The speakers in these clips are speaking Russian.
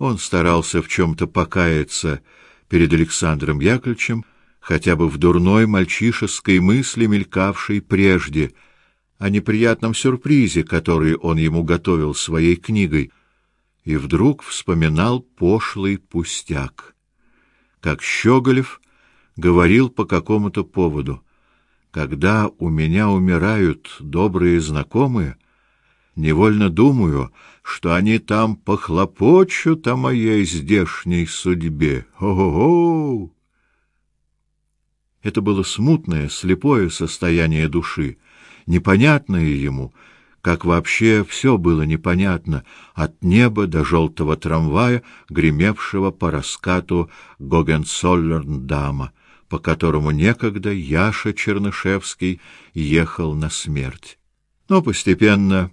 Он старался в чем-то покаяться перед Александром Яковлевичем, хотя бы в дурной мальчишеской мысли, мелькавшей прежде, о неприятном сюрпризе, который он ему готовил своей книгой, и вдруг вспоминал пошлый пустяк. Как Щеголев говорил по какому-то поводу, «Когда у меня умирают добрые знакомые, невольно думаю, что они там похлопочут о моей здешней судьбе. Ого-го! Это было смутное, слепое состояние души, непонятное ему, как вообще все было непонятно, от неба до желтого трамвая, гремевшего по раскату Гогенцоллерндама, по которому некогда Яша Чернышевский ехал на смерть. Но постепенно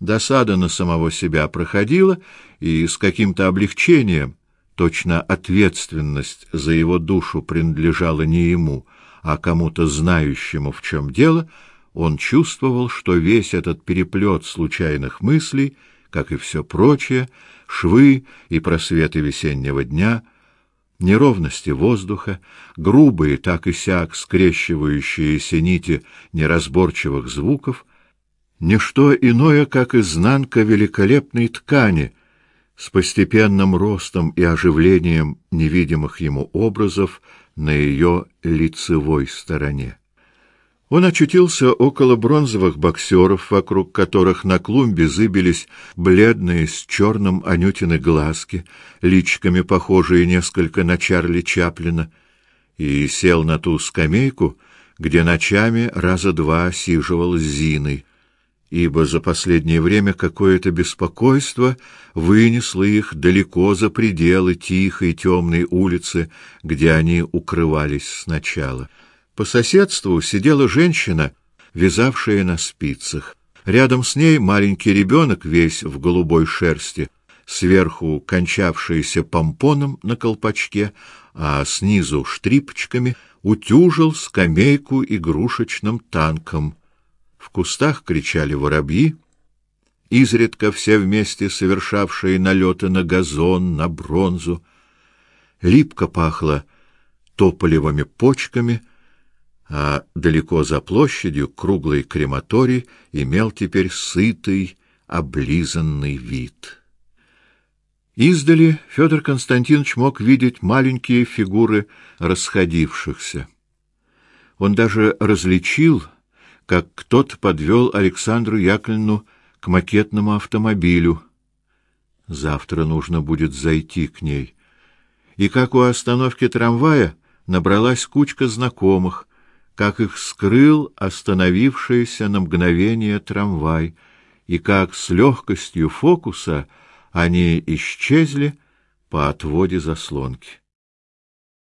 Досада на самого себя проходила, и с каким-то облегчением, точно ответственность за его душу принадлежала не ему, а кому-то знающему, в чем дело, он чувствовал, что весь этот переплет случайных мыслей, как и все прочее, швы и просветы весеннего дня, неровности воздуха, грубые так и сяк скрещивающиеся нити неразборчивых звуков — не что иное, как изнанка великолепной ткани с постепенным ростом и оживлением невидимых ему образов на ее лицевой стороне. Он очутился около бронзовых боксеров, вокруг которых на клумбе зыбились бледные с черным анютины глазки, личками похожие несколько на Чарли Чаплина, и сел на ту скамейку, где ночами раза два сиживал с Зиной, ибо за последнее время какое-то беспокойство вынесло их далеко за пределы тихой темной улицы, где они укрывались сначала. По соседству сидела женщина, вязавшая на спицах. Рядом с ней маленький ребенок, весь в голубой шерсти, сверху кончавшийся помпоном на колпачке, а снизу штрипочками, утюжил скамейку игрушечным танком — в кустах кричали воробьи, изредка все вместе совершавшие налеты на газон, на бронзу. Липко пахло тополевыми почками, а далеко за площадью круглый крематорий имел теперь сытый, облизанный вид. Издали Федор Константинович мог видеть маленькие фигуры расходившихся. Он даже различил как кто-то подвел Александру Яковлевну к макетному автомобилю. Завтра нужно будет зайти к ней. И как у остановки трамвая набралась кучка знакомых, как их скрыл остановившийся на мгновение трамвай, и как с легкостью фокуса они исчезли по отводе заслонки.